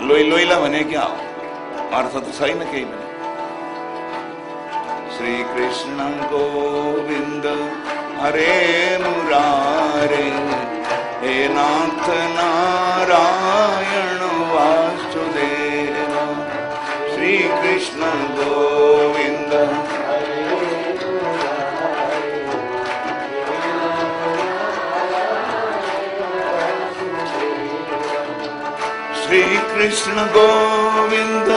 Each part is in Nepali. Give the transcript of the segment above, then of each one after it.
लोई લોહીલા મને क्या अर्थ મારા સાથે સહી ને કહી મને શ્રી કૃષ્ણ ગોવિંદ હરે મુરારે હે નાથ નારાયણ વાસુદેવ શ્રી श्री कृष्ण गोविंद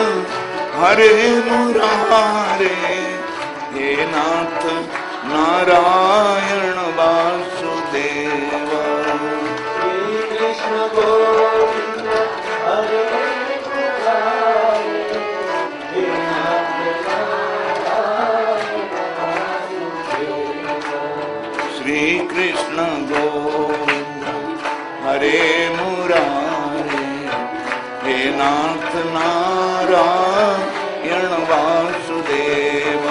हरे मुरारे हे नाथ नारायण वासुदेव कृष्ण गोविंद हरे श्री कृष्ण गोविंद हरे मुरारे हे नाथ नारायण वासुदेव।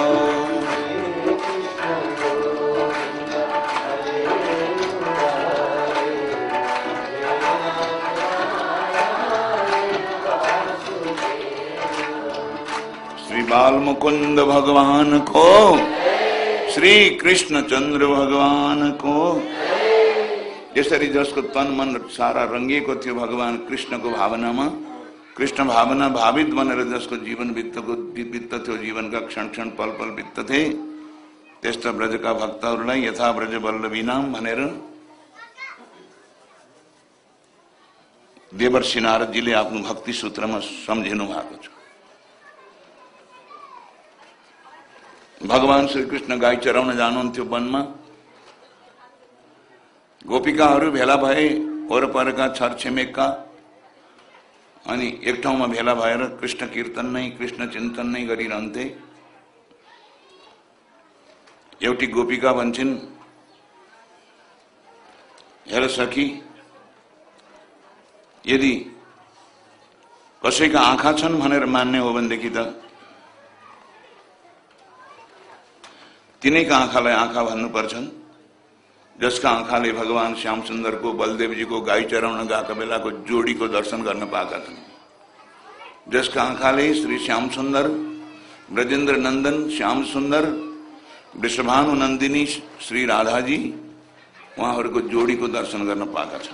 श्री बाल मुकुंद भगवान को श्री कृष्ण चंद्र भगवान को यसरी जसको तन मन सारा रङ्गिएको थियो भगवान कृष्ण कृष्णको भावनामा कृष्ण भावना भावित मन बनेर जसको जीवन बित्तको बित्त थियो जीवनका क्षण क्षण पल पल वित्त थे। बित्तथे त्यस्ता ब्रजका भक्तहरूलाई यथा ब्रज वल्लभी नाम भनेर देवर्षि नारदजीले आफ्नो भक्ति सूत्रमा सम्झिनु भएको छ। भगवान श्रीकृष्ण गाई चराउन जानुहुन्थ्यो वनमा। गोपिकाहरू भेला भए वरपरका छरछिमेकका अनि एक ठाउँमा भेला भएर कृष्ण कीर्तन नै कृष्ण चिन्तन नै गरिरहन्थे। एउटी गोपिका भन्छन् हेर सखी यदि कसैका आँखा छन् भनेर मान्ने हो भनेदेखि त तिनैका आँखालाई आँखा भन्नुपर्छन्। जिसका आंखा ले भगवान श्याम सुंदर को, बलदेव जी को गाय चरण गा कबेला को, जोड़ी को दर्शन करने पाता था जिसका आंखा ले श्री श्याम सुंदर ब्रजेंद्र नंदन श्याम सुंदर विश्वभानु नंदिनी, श्री राधा जी, वहाँ को जोड़ी को दर्शन करने पाता था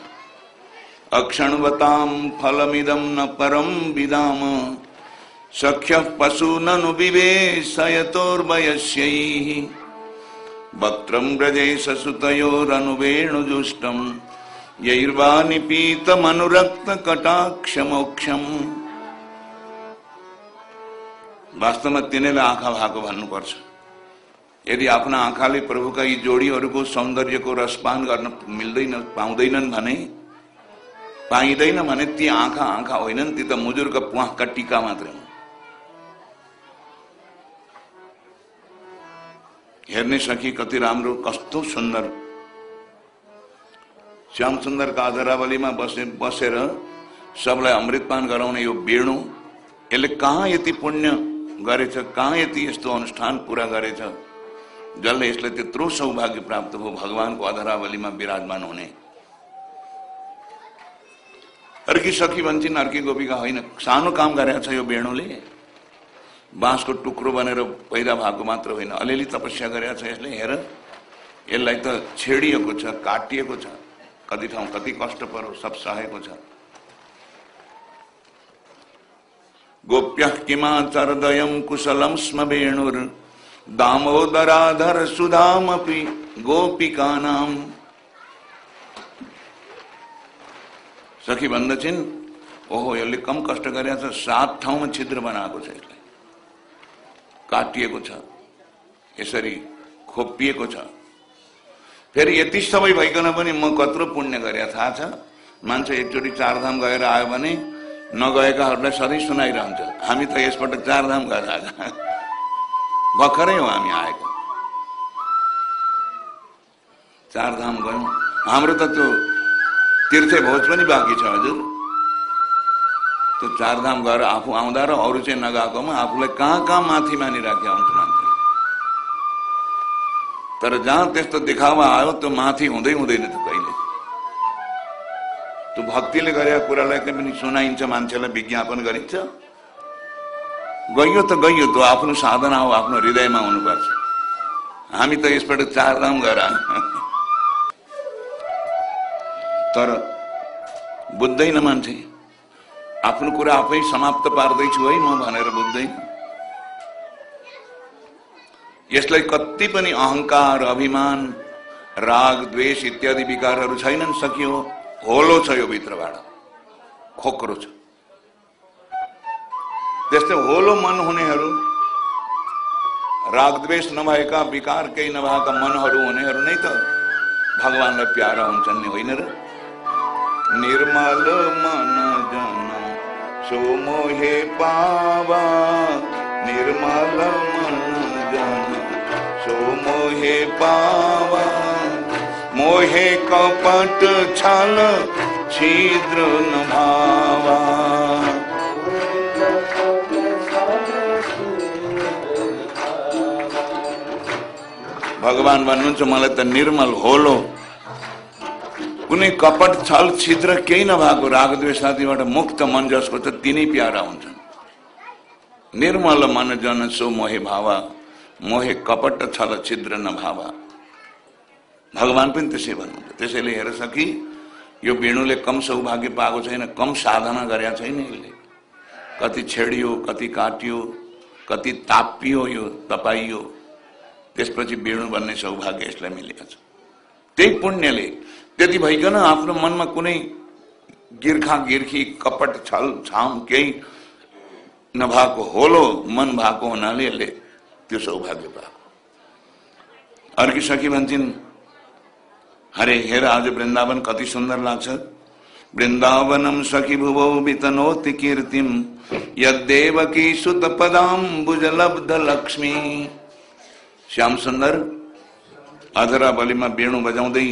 अक्षण बताम फलमिदम न परम विदाम, सख्य पशु नुबिवे विवेशयतोर्वयस्यैः। वक्त्रं व्रजे ससुतयोरनुवेणुजुष्टम् यैर्वा निपीतमनुरक्तकटाक्षमोक्षम् वास्तवमा तिनैलाई आँखा भएको भन्नुपर्छ यदि आफ्ना आँखाले प्रभुका यी जोडीहरूको सौन्दर्यको रसपान गर्न मिल्दैन पाउँदैनन् भने पाइँदैन भने ती आँखा आँखा होइनन् ती त मुजुरका प्वाखका टिका मात्रै हुन् हेर्ने सखी कति राम्रो कस्तो सुन्दर। श्याम सुन्दरका अधरावलीमा बसे बसेर सबलाई अमृतपान गराउने यो वेणु यसले कहाँ यति पुण्य गरेछ कहाँ यति यस्तो अनुष्ठान पुरा गरेछ? जसले यसलाई त्यत्रो सौभाग्य प्राप्त भयो भगवानको अधरावलीमा विराजमान हुने। अर्की सखी भन्छन् अर्की गोपिका होइन सानो काम गरेको छ यो वेणुले। बाँसको टुक्रो बनेर पैदा भएको मात्र होइन। अलिअलि तपस्या गरेको छ यसले हेर। यसलाई त छेडिएको छ काटिएको छ। कति ठाउँ कति कष्ट परो सब सहेको छ। गोप्य किमाचरदयम कुशलम स्म वेणुर। दामोदराधर गोपिका नाम सखी भन्दछन् ओहो यसले कम कष्ट गरेको छ सात ठाउँमा छिद्र बनाएको छ यसले। काटिएको छ। यसरी खोपिएको छ। फेरि यति सबै भइकन पनि म कत्रो पुण्य गरे थाहा छ? मान्छे एकचोटि चारधाम गएर आयो भने नगएकाहरूलाई सधैँ सुनाइरहन्छ। हामी त यसपटक चारधाम गएर आज भर्खरै हो हामी आएको। चारधाम गयौँ। हाम्रो त त्यो तीर्थे भोज पनि बाँकी छ हजुर। त्यो चारधाम गएर आफू आउँदा र अरू चाहिँ नगएकोमा आफूलाई कहाँ कहाँ माथि मानिराख्यो मान्छे। तर जहाँ त्यस्तो देखावा आयो त्यो माथि हुँदै हुँदैन त्यो कहिले। त्यो भक्तिले गरेका कुरालाई पनि सुनाइन्छ मान्छेलाई विज्ञापन गरिन्छ। गइयो त गइयो त आफ्नो साधना हो आफ्नो हृदयमा हुनुपर्छ। हामी त यसबाट चारधाम गएर तर बुझ्दैन मान्छे। आफ्नो कुरा आफै समाप्त पार्दैछु है म भनेर बुझ्दैन यसलाई कति पनि अहङ्कार अभिमान राग द्वेष इत्यादि विकारहरू छैनन् सकियो होलो छ यो भित्रबाट। खोक्रो छ। त्यस्तै होलो मन हुनेहरू राग द्वेष नभएका विकार केही नभएका मनहरू हुनेहरू नै त भगवान्लाई प्यारा हुन्छन् नि होइन र? निर्मल मन। सो मोहे पावा निर्मल मन जन सो मोहे पावा मोहे कपट छल छिद्र न भावा भगवान भन्नुहुन्छ मलाई त निर्मल होलो। कुनै कपट छल छिद्र केही नभएको रागद्वेषादिबाट मुक्त मन जसको त तिनै प्यारा हुन्छन्। निर्मल मन जन सो मोहे भावा मोहे कपट छल छिद्र नभावा। भगवान पनि त्यसै भन्नुहुन्छ। त्यसैले हेर सकी यो वेणुले कम सौभाग्य पाएको छैन कम साधना गरेका छैन यसले। कति छेडियो कति काटियो कति तापियो यो तपाइयो। त्यसपछि वेणु बन्ने सौभाग्य यसलाई मिलेको छ। त्यही पुण्यले त्यति भइकन आफ्नो मनमा कुनै गिर्खा गिर्खी, कपट छल छाम केही नभएको होलो, मन भएको हुनाले यसले त्यो सौभाग्य पाएको अर्की सखी भन्छन् हरे हेर, आज वृन्दावन कति सुन्दर लाग्छ। वृन्दावनम सखी भुवौ वितनोति कीर्तिम यदेवकी सुत पदाम्बुज लब्ध लक्ष्मी। श्याम सुन्दर अधरा बलिमा वेणु बजाउँदै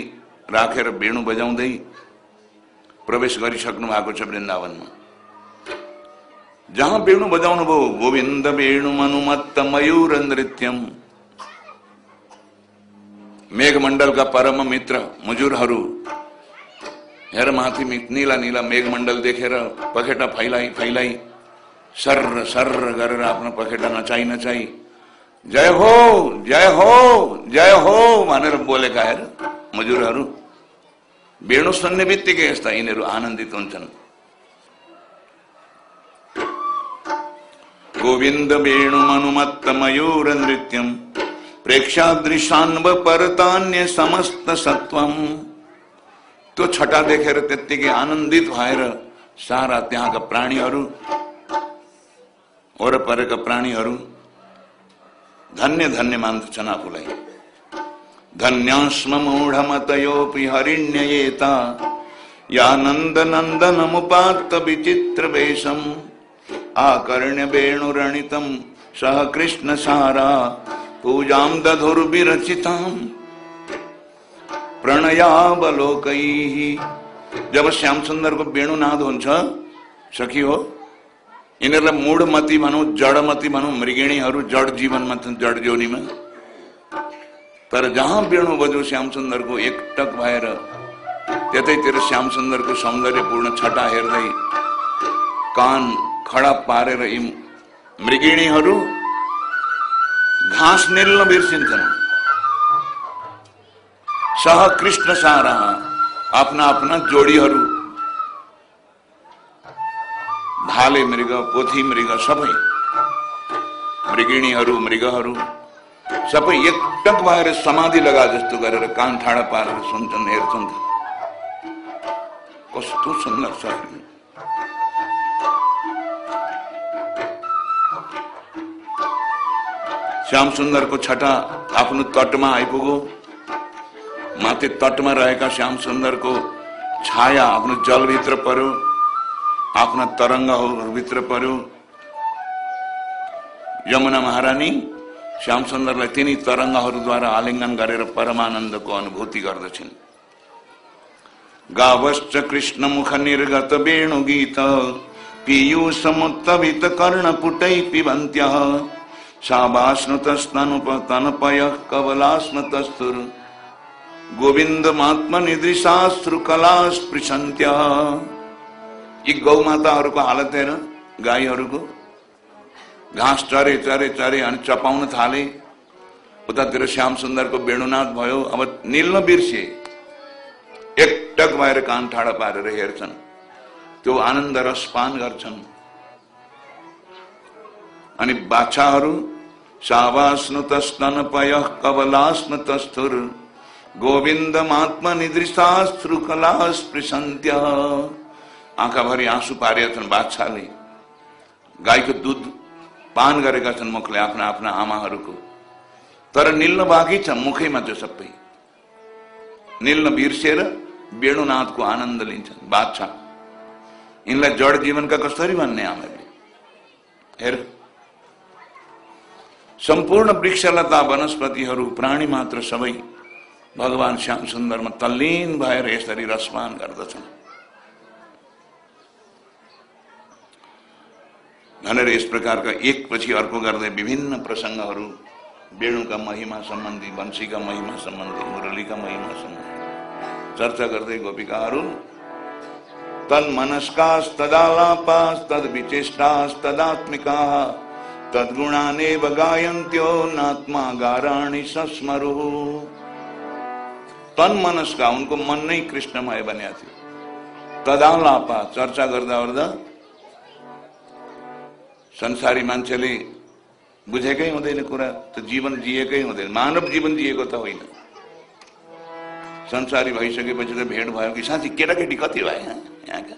राखेर वेणु बजाउँदै प्रवेश गरिसक्नु भएको छ वृन्दावनमा जहाँ वेणु बजाउनु भयो गोविन्द वेणु मनुमत्त मयूर नृत्यम मेघमण्डलका परम मित्र मुजुरहरू हेर माथि निला निला मेघमण्डल देखेर पखेटा फैलाई फैलाई सर्र सर्र गरेर आफ्नो पखेटा नचाइ नचाइ जय हो जय हो जय हो भनेर बोलेका हेर मजुरहरू वेणु सुन्ने बित्तिकै यस्ता यिनीहरू आनन्दित हुन्छन् गोविन्द वेणु मनुमत्त मयूर नृत्यम प्रेक्षादृशान्व परतान्य समस्त सत्वम त्यो छटा देखेर त्यत्तिकै आनन्दित भएर सारा त्यहाँका प्राणीहरू वरपरका प्राणीहरू धन्य धन्य मान्दछन् आफूलाई ધન્યાશ્મ મૂઢમતયોપી હરિણ્યયેતા યાનંદનંદનમુપાત્ત વિચિત્રવેશમ આકર્ણ્ય વેણુરણિતમ સહ કૃષ્ણ સારા પૂજામ દધુર્વિરચિતામ પ્રણયાવલોકૈ જબ શ્યામસુંદર બેણુ નાદોન છ સખીઓ એને એટલે મૂળમતી ભનું જળમતી ભનું મૃગિણીहरू જળ જીવનમાં જળ જોનીમાં तर जहाँ वेणु बजो श्याम सुन्दरको एकटक भएर त्यतैतिर श्याम सुन्दरको सौन्दर्यपूर्ण छटा हेर्दै कान खडा पारेर यी मृगिणीहरू घाँस निल्न बिर्सिन्छन्। सह कृष्ण सारा आफ्ना आफ्ना जोडीहरू भाले मृग पोथी मृग सबै मृगिणीहरू मृगहरू सबै एकटक भएर समाधि लगा जस्तो गरेर कान ठाडा पारेर सुन्छन् हेर्छन् कस्तो सुन्दर छ श्याम सुन्दरको छटा आफ्नो तटमा आइपुग्यो माथि तटमा रहेका श्याम सुन्दरको छाया आफ्नो जलभित्र पर्यो। आफ्ना तरङ्गहरूभित्र पर्यो। यमुना महारानी श्याम सुन्दरलाई तिनी तरङ्गहरूद्वारा आलिङ्गन गरेर परमानन्दको अनुभूति गर्दछिन् गावश्च कृष्ण मुख निर्गत वेणु गीत पीयूष मुत्तवित कर्ण पुटै पिबन्त्य शाबास्नुतस्तनुप तनपय कवलास्नुतस्तुर गोविन्दमात्मनिदृशाश्रु कला स्पृशन्त्य यी गौमाताहरूको हालत हेर गाईहरूको घाँस चरे चरे चरे अनि चपाउन थाले। उतातिर श्याम सुन्दरको वेणुनाथ भयो। अब निल्न बिर्से। एकटक भएर कान ठाडा पारेर हेर्छन्। त्यो आनन्द रसपान गर्छन्। अनि बाछाहरू सावास्नु तस्तन पय कबलास्न तस्थुर आँखाभरि आँसु पारेका छन् बाछाले। गाईको दुध पान गरेका छन् मुखले आफ्ना आफ्ना आमाहरूको। तर निल्न बाँकी छ मुखैमा त्यो सबै। निल्न बिर्सेर वेणुनाथको आनन्द लिन्छन् बाछा यिनलाई जड जीवनका कसरी भन्ने आमाले? हेर। सम्पूर्ण वृक्षलता वनस्पतिहरू प्राणी मात्र सबै भगवान श्याम सुन्दरमा तल्लीन भएर यसरी रसपान गर्दछन्। भनेर यस प्रकारका एक पछि अर्को गर्दै विभिन्न प्रसङ्गहरू वेणुका महिमा सम्बन्धी वंशीका महिमा सम्बन्धी मुरलीका महिमा सम्बन्धी चर्चा गर्दै गोपिकाहरू तन मनस्कास तदालापास तद विचेष्टास तदात्मिका तद्गुणानेव गायन्त्यो नात्मा गाराणी तन मनस्का उनको मन नै कृष्णमय बनिया थियो तदालापा चर्चा गर्दा गर्दा संसारी मान्छेले बुझेकै हुँदैन कुरा, त जीवन जिएकै हुँदैन। मानव जीवन जिएको त होइन। संसारी भइसकेपछि त भेट भयो कि साँच्ची केटाकेटी कति भए यहाँका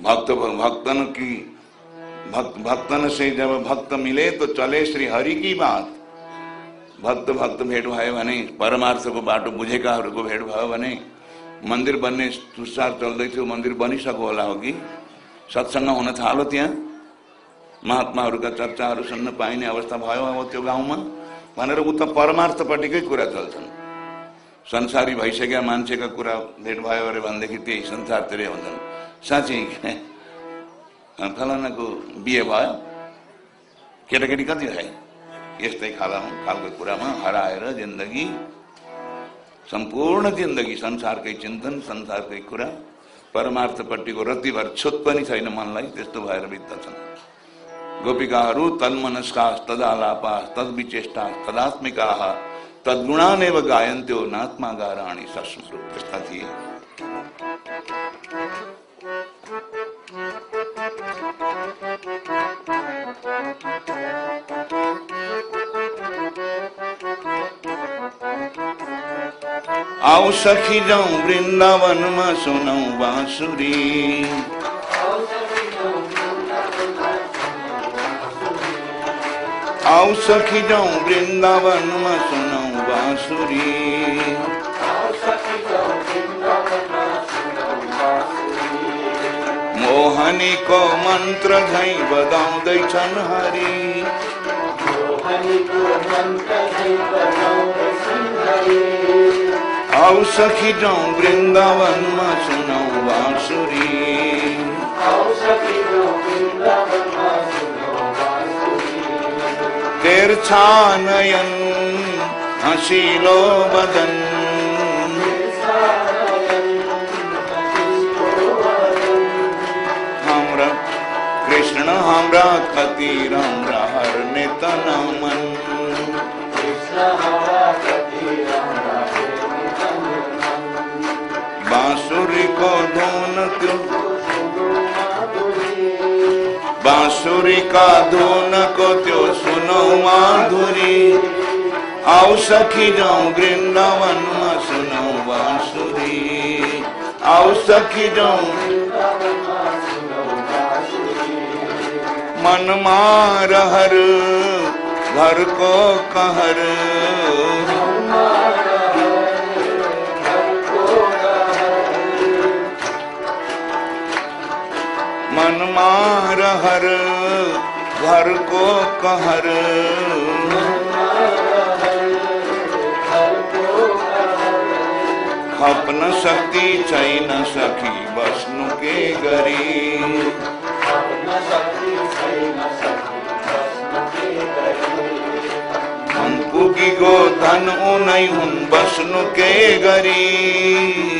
भक्त भक्तन की भक्त भक्तन से जब भक्त मिले तो चले श्री हरि की बात। भक्त भक्त भेट भयो भने, परमार्थको बाटो बुझेकाहरूको भेट भयो भने, मंदिर बन्ने सुसार चल्दै थियो मंदिर बनिसक्यो होला हो कि? सत्सङ्ग हुन थालो त्यहाँ। महात्माहरूका चर्चाहरू सुन्न पाइने अवस्था भयो अब त्यो गाउँमा भनेर उता परमार्थपट्टिकै कुरा चल्छन्। संसारी भइसकेका मान्छेका कुरा भेट भयो अरे भनेदेखि त्यही संसारतिरै हुन्छन्। साँच्चै फलानाको बिहे भयो। केटाकेटी कति भए? यस्तै खाला खालको कुरामा हराएर जिन्दगी सम्पूर्ण जिन्दगी संसारकै चिन्तन संसारकै कुरा। परमार्थपट्टिको रतिभर छुत पनि छैन मनलाई, त्यस्तो भएर बित्दछन् गोपिकाहरू तन्मनस्का, तदालापा, तद्विचेष्टा, तदात्मिका, तद्गुणानेव गायन्त्यो नात्मा गाराणी सस्मृत त्यस्ता थिए आओ सखी जाऊँ, वृंदावन में सुनऊ बांसुरी। आओ सखी जाऊँ, वृंदावन में सुनऊ बांसुरी। मोहनी को मंत्र झै बजाउँदैछन् हरि। आओ सखी जाऊँ वृंदावन में सुनऊ बांसुरी। तिरछा नयन हसीलो बदन। हमरा कृष्ण हमरा खतीर हमरा हर नितन मन। बांसुरी को धुन क्यों बांसुरी को धुनक बांसुरी का धुन को त्यो सुनो माधुरी। आओ सखी जाऊँ वृंदावन में सुनो बांसुरी। आओ सखी जाऊँ मन मार हर घर को कहर। मन मार हर, घर को कहर। खप न सकती चई न सखी बसनु के गरीब। हम की गो धन ऊ नहीं हूँ बसनु के गरीब।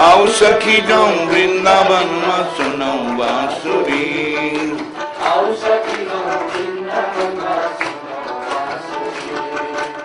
Aushakhi jam vrindavan masunam vasuri